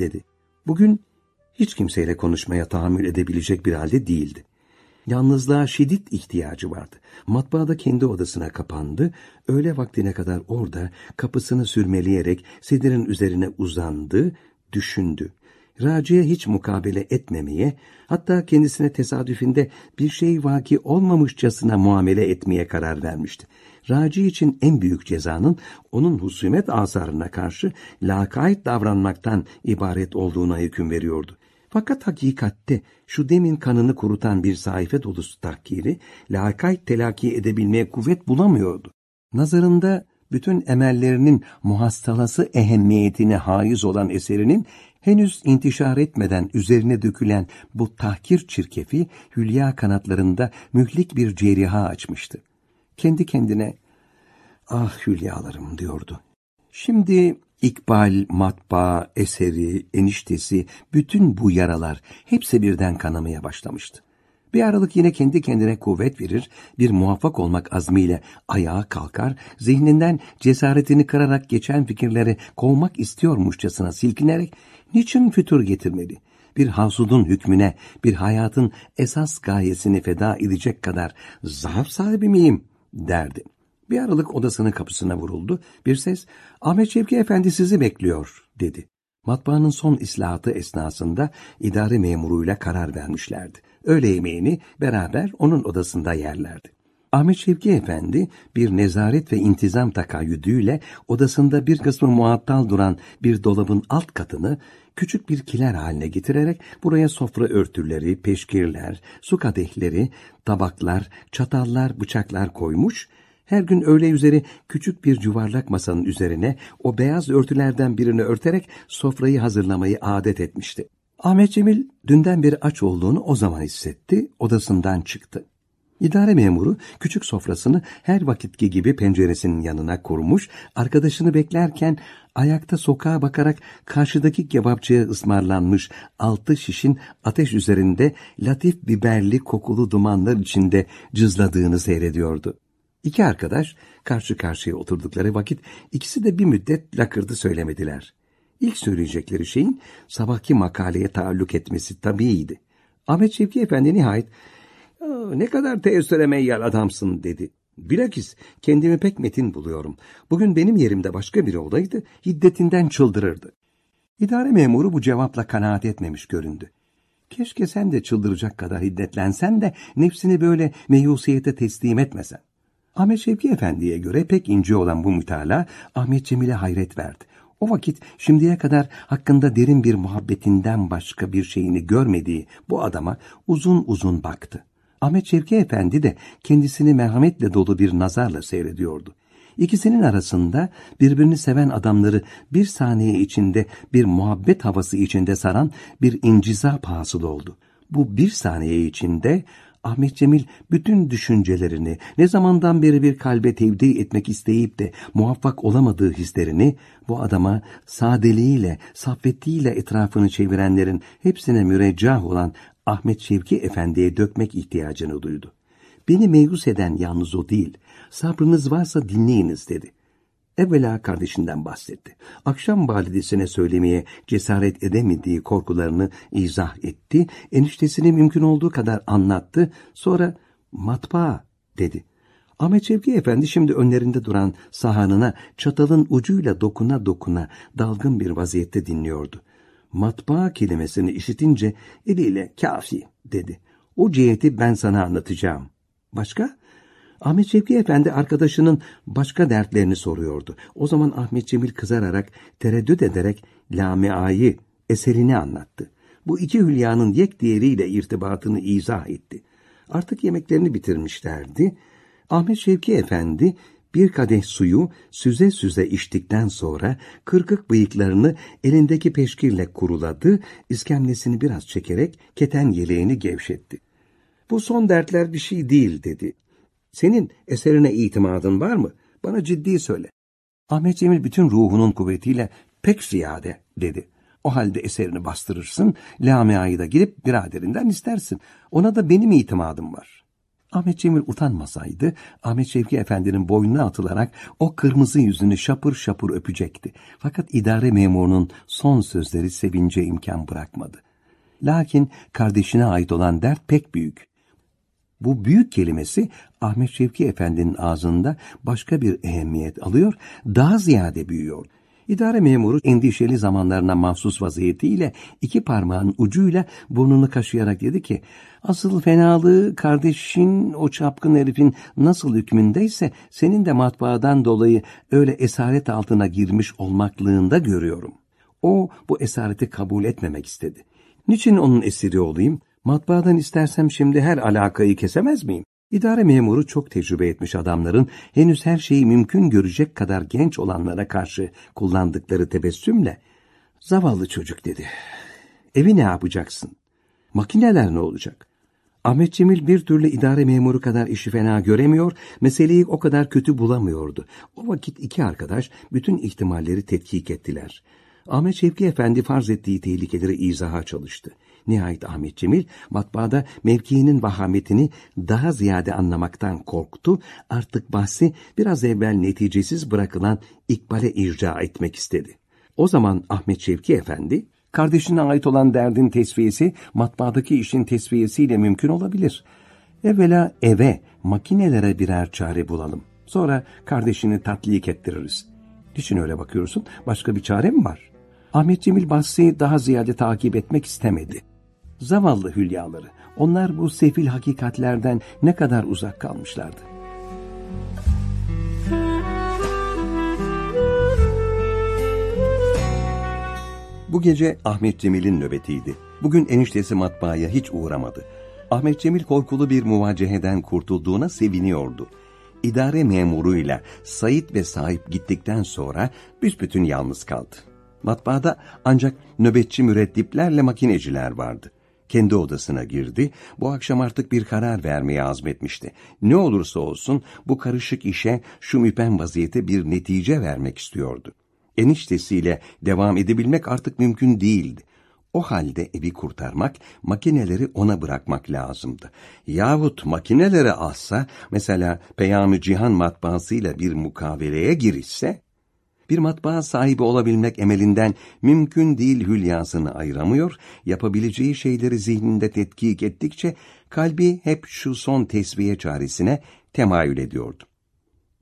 dedi. Bugün hiç kimseyle konuşmaya tahammül edebilecek bir halde değildi. Yalnızlığa şiddet ihtiyacı vardı. Matbaada kendi odasına kapandı, öğle vaktine kadar orada kapısını sürmeleyerek sedirin üzerine uzandı, düşündü. Raci'ye hiç mukabele etmemeye, hatta kendisine tesadüfinde bir şey vaki olmamışçasına muamele etmeye karar vermişti. Raci için en büyük cezanın onun husumet asarına karşı lakayt davranmaktan ibaret olduğuna hüküm veriyordu. Fakat hakikatte şu demin kanını kurutan bir sayfa dolusu tahkiri lakayt telaki edebilmeye kuvvet bulamıyordu. Nazarında bütün emellerinin muhastalası ehemmiyetine haiz olan eserinin henüz intişar etmeden üzerine dökülen bu tahkir çirkefi hülya kanatlarında mühlik bir ceriha açmıştı. Kendi kendine ah hülyalarım diyordu. Şimdi İkbal, matbaa, eseri, eniştesi, bütün bu yaralar hepsi birden kanamaya başlamıştı. Bir aralık yine kendi kendine kuvvet verir, bir muvaffak olmak azmiyle ayağa kalkar, zihninden cesaretini kırarak geçen fikirleri kovmak istiyormuşçasına silkinerek, niçin fütur getirmeli? Bir hasudun hükmüne, bir hayatın esas gayesini feda edecek kadar zaaf sahibi miyim? derdi. Bir aralık odasının kapısına vuruldu. Bir ses, Ahmet Şevki Efendi sizi bekliyor, dedi. Matbaanın son islahatı esnasında idare memuruyla karar vermişlerdi. Öğle yemeğini beraber onun odasında yerlerdi. Ahmet Şevki Efendi bir nezaret ve intizam takayyüdüyle odasında bir kısmı muattal duran bir dolabın alt katını küçük bir kiler haline getirerek buraya sofra örtüleri, peşkirler, su kadehleri, tabaklar, çatallar, bıçaklar koymuş her gün öğle üzeri küçük bir yuvarlak masanın üzerine o beyaz örtülerden birini örterek sofrayı hazırlamayı adet etmişti. Ahmet Cemil dünden beri aç olduğunu o zaman hissetti, odasından çıktı. İdare memuru küçük sofrasını her vakitki gibi penceresinin yanına kurmuş, arkadaşını beklerken ayakta sokağa bakarak karşıdaki kebapçıya ısmarlanmış altı şişin ateş üzerinde latif biberli kokulu dumanlar içinde cızladığını seyrediyordu. İki arkadaş karşı karşıya oturdukları vakit ikisi de bir müddet lakırdı söylemediler. İlk söyleyecekleri şeyin sabahki makaleye taalluk etmesi tabiiydi. Ahmet Şevki Efendi nihayet ne kadar teessüre meyyal adamsın dedi. Bilakis kendimi pek metin buluyorum. Bugün benim yerimde başka biri olaydı hiddetinden çıldırırdı. İdare memuru bu cevapla kanaat etmemiş göründü. Keşke sen de çıldıracak kadar hiddetlensen de nefsini böyle meyusiyete teslim etmesen. Ahmet Şevki Efendi'ye göre pek ince olan bu mütala Ahmet Cemil'e hayret verdi. O vakit şimdiye kadar hakkında derin bir muhabbetinden başka bir şeyini görmediği bu adama uzun uzun baktı. Ahmet Şevki Efendi de kendisini merhametle dolu bir nazarla seyrediyordu. İkisinin arasında birbirini seven adamları bir saniye içinde bir muhabbet havası içinde saran bir inciza hasıl oldu. Bu bir saniye içinde Ahmet Cemil bütün düşüncelerini, ne zamandan beri bir kalbe tevdi etmek isteyip de muvaffak olamadığı hislerini bu adama sadeliğiyle, saffetliğiyle etrafını çevirenlerin hepsine müreccah olan Ahmet Şevki Efendi'ye dökmek ihtiyacını duydu. Beni meyus eden yalnız o değil, sabrınız varsa dinleyiniz dedi. Evvela kardeşinden bahsetti. Akşam validesine söylemeye cesaret edemediği korkularını izah etti. Eniştesini mümkün olduğu kadar anlattı. Sonra matbaa dedi. Ahmet Şevki Efendi şimdi önlerinde duran sahanına çatalın ucuyla dokuna dokuna dalgın bir vaziyette dinliyordu. Matbaa kelimesini işitince eliyle kafi dedi. O ciheti ben sana anlatacağım. Başka? Ahmet Şevki Efendi arkadaşının başka dertlerini soruyordu. O zaman Ahmet Cemil kızararak, tereddüt ederek Lamia'yı, eserini anlattı. Bu iki hülyanın yek diğeriyle irtibatını izah etti. Artık yemeklerini bitirmişlerdi. Ahmet Şevki Efendi bir kadeh suyu süze süze içtikten sonra kırkık bıyıklarını elindeki peşkirle kuruladı, iskemlesini biraz çekerek keten yeleğini gevşetti. Bu son dertler bir şey değil dedi. Senin eserine itimadın var mı? Bana ciddi söyle. Ahmet Cemil bütün ruhunun kuvvetiyle pek ziyade dedi. O halde eserini bastırırsın, Lamia'yı da gidip biraderinden istersin. Ona da benim itimadım var. Ahmet Cemil utanmasaydı, Ahmet Şevki Efendi'nin boynuna atılarak o kırmızı yüzünü şapır şapır öpecekti. Fakat idare memurunun son sözleri sevince imkan bırakmadı. Lakin kardeşine ait olan dert pek büyük. Bu büyük kelimesi Ahmet Şevki Efendi'nin ağzında başka bir ehemmiyet alıyor, daha ziyade büyüyor. İdare memuru endişeli zamanlarına mahsus vaziyetiyle iki parmağın ucuyla burnunu kaşıyarak dedi ki, asıl fenalığı kardeşin o çapkın herifin nasıl hükmündeyse senin de matbaadan dolayı öyle esaret altına girmiş olmaklığında görüyorum. O bu esareti kabul etmemek istedi. Niçin onun esiri olayım? Matbaadan istersem şimdi her alakayı kesemez miyim? İdare memuru çok tecrübe etmiş adamların henüz her şeyi mümkün görecek kadar genç olanlara karşı kullandıkları tebessümle zavallı çocuk dedi. Evi ne yapacaksın? Makineler ne olacak? Ahmet Cemil bir türlü idare memuru kadar işi fena göremiyor, meseleyi o kadar kötü bulamıyordu. O vakit iki arkadaş bütün ihtimalleri tetkik ettiler. Ahmet Şevki Efendi farz ettiği tehlikeleri izaha çalıştı. Nihayet Ahmet Cemil matbaada mevkiinin vahametini daha ziyade anlamaktan korktu. Artık bahsi biraz evvel neticesiz bırakılan İkbal'e irca etmek istedi. O zaman Ahmet Şevki Efendi, kardeşine ait olan derdin tesviyesi matbaadaki işin tesviyesiyle mümkün olabilir. Evvela eve, makinelere birer çare bulalım. Sonra kardeşini tatlik ettiririz. Niçin öyle bakıyorsun? Başka bir çare mi var? Ahmet Cemil bahsi daha ziyade takip etmek istemedi. Zavallı hülyaları, onlar bu sefil hakikatlerden ne kadar uzak kalmışlardı. Bu gece Ahmet Cemil'in nöbetiydi. Bugün eniştesi matbaaya hiç uğramadı. Ahmet Cemil korkulu bir muvaceheden kurtulduğuna seviniyordu. İdare memuruyla Sait ve sahip gittikten sonra büsbütün yalnız kaldı. Matbaada ancak nöbetçi müreddiplerle makineciler vardı. Kendi odasına girdi, bu akşam artık bir karar vermeye azmetmişti. Ne olursa olsun bu karışık işe şu müpen vaziyete bir netice vermek istiyordu. Eniştesiyle devam edebilmek artık mümkün değildi. O halde evi kurtarmak, makineleri ona bırakmak lazımdı. Yahut makineleri alsa, mesela Peyami Cihan matbaasıyla bir mukaveleye girişse, bir matbaa sahibi olabilmek emelinden mümkün değil hülyasını ayıramıyor, yapabileceği şeyleri zihninde tetkik ettikçe kalbi hep şu son tesviye çaresine temayül ediyordu.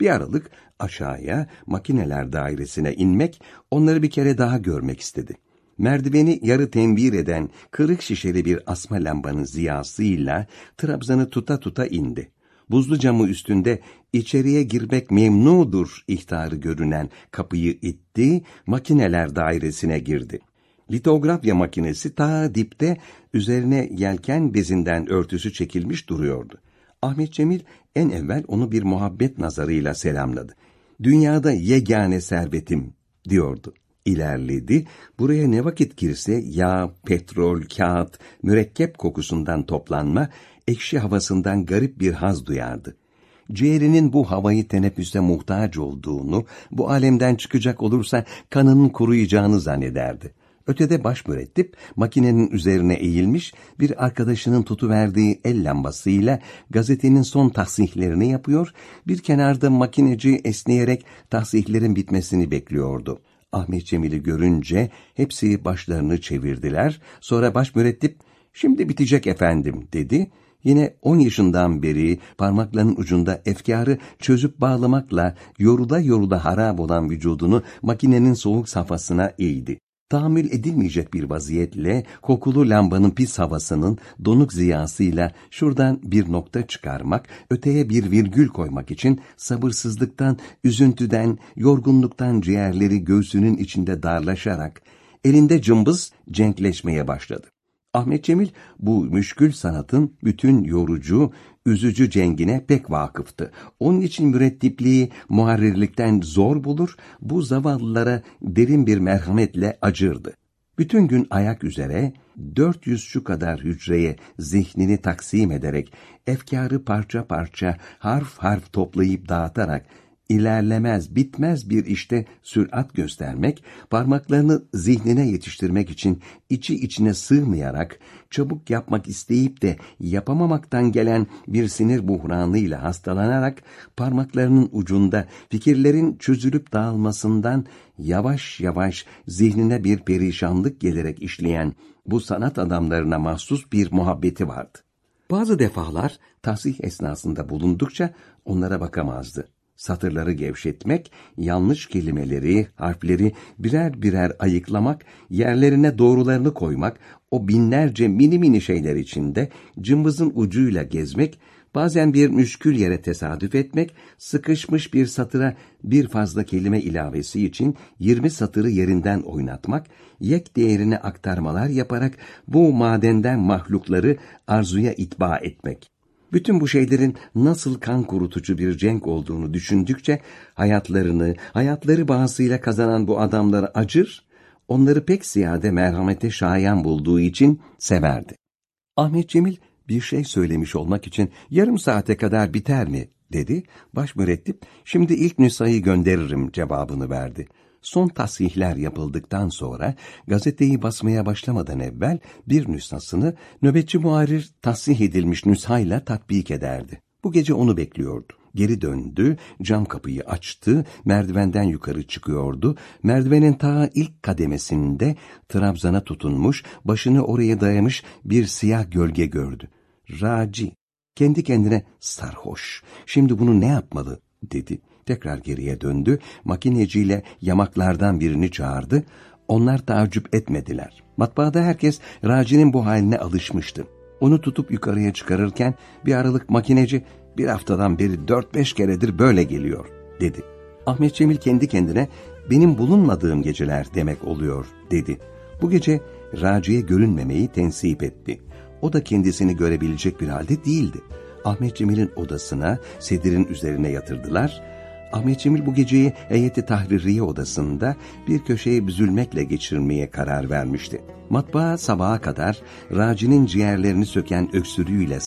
Bir aralık aşağıya makineler dairesine inmek, onları bir kere daha görmek istedi. Merdiveni yarı tenvir eden kırık şişeli bir asma lambanın ziyasıyla Trabzan'ı tuta tuta indi buzlu camı üstünde içeriye girmek memnudur ihtarı görünen kapıyı itti, makineler dairesine girdi. Litografya makinesi ta dipte üzerine yelken bezinden örtüsü çekilmiş duruyordu. Ahmet Cemil en evvel onu bir muhabbet nazarıyla selamladı. Dünyada yegane servetim diyordu. İlerledi, buraya ne vakit girse yağ, petrol, kağıt, mürekkep kokusundan toplanma, ekşi havasından garip bir haz duyardı. Ciğerinin bu havayı teneffüste muhtaç olduğunu, bu alemden çıkacak olursa kanının kuruyacağını zannederdi. Ötede baş mürettip makinenin üzerine eğilmiş bir arkadaşının tutuverdiği el lambasıyla gazetenin son tahsihlerini yapıyor, bir kenarda makineci esneyerek tahsihlerin bitmesini bekliyordu. Ahmet Cemil'i görünce hepsi başlarını çevirdiler, sonra baş mürettip şimdi bitecek efendim dedi Yine on yaşından beri parmaklarının ucunda efkarı çözüp bağlamakla yorula yorula harap olan vücudunu makinenin soğuk safhasına eğdi. Tahammül edilmeyecek bir vaziyetle kokulu lambanın pis havasının donuk ziyasıyla şuradan bir nokta çıkarmak, öteye bir virgül koymak için sabırsızlıktan, üzüntüden, yorgunluktan ciğerleri göğsünün içinde darlaşarak elinde cımbız cenkleşmeye başladı. Ahmet Cemil bu müşkül sanatın bütün yorucu, üzücü cengine pek vakıftı. Onun için mürettipliği muharrirlikten zor bulur, bu zavallılara derin bir merhametle acırdı. Bütün gün ayak üzere, 400 şu kadar hücreye zihnini taksim ederek, efkarı parça parça, harf harf toplayıp dağıtarak, ilerlemez, bitmez bir işte sürat göstermek, parmaklarını zihnine yetiştirmek için içi içine sığmayarak, çabuk yapmak isteyip de yapamamaktan gelen bir sinir buhranıyla hastalanarak, parmaklarının ucunda fikirlerin çözülüp dağılmasından yavaş yavaş zihnine bir perişanlık gelerek işleyen bu sanat adamlarına mahsus bir muhabbeti vardı. Bazı defalar tahsih esnasında bulundukça onlara bakamazdı satırları gevşetmek, yanlış kelimeleri, harfleri birer birer ayıklamak, yerlerine doğrularını koymak, o binlerce mini mini şeyler içinde cımbızın ucuyla gezmek, bazen bir müşkül yere tesadüf etmek, sıkışmış bir satıra bir fazla kelime ilavesi için 20 satırı yerinden oynatmak, yek değerine aktarmalar yaparak bu madenden mahlukları arzuya itba etmek. Bütün bu şeylerin nasıl kan kurutucu bir cenk olduğunu düşündükçe hayatlarını, hayatları bağısıyla kazanan bu adamları acır, onları pek ziyade merhamete şayan bulduğu için severdi. Ahmet Cemil bir şey söylemiş olmak için yarım saate kadar biter mi dedi. Baş mürettip şimdi ilk nüshayı gönderirim cevabını verdi son tasihler yapıldıktan sonra gazeteyi basmaya başlamadan evvel bir nüshasını nöbetçi muharir tasih edilmiş nüshayla tatbik ederdi. Bu gece onu bekliyordu. Geri döndü, cam kapıyı açtı, merdivenden yukarı çıkıyordu. Merdivenin ta ilk kademesinde trabzana tutunmuş, başını oraya dayamış bir siyah gölge gördü. Raci, kendi kendine sarhoş, şimdi bunu ne yapmalı dedi. Tekrar geriye döndü, makineciyle yamaklardan birini çağırdı. Onlar tacip etmediler. Matbaada herkes Raci'nin bu haline alışmıştı. Onu tutup yukarıya çıkarırken bir aralık makineci bir haftadan beri dört beş keredir böyle geliyor dedi. Ahmet Cemil kendi kendine benim bulunmadığım geceler demek oluyor dedi. Bu gece Raci'ye görünmemeyi tensip etti. O da kendisini görebilecek bir halde değildi. Ahmet Cemil'in odasına sedirin üzerine yatırdılar Ahmet Cemil bu geceyi heyeti tahririye odasında bir köşeye büzülmekle geçirmeye karar vermişti. Matbaa sabaha kadar Raci'nin ciğerlerini söken öksürüğüyle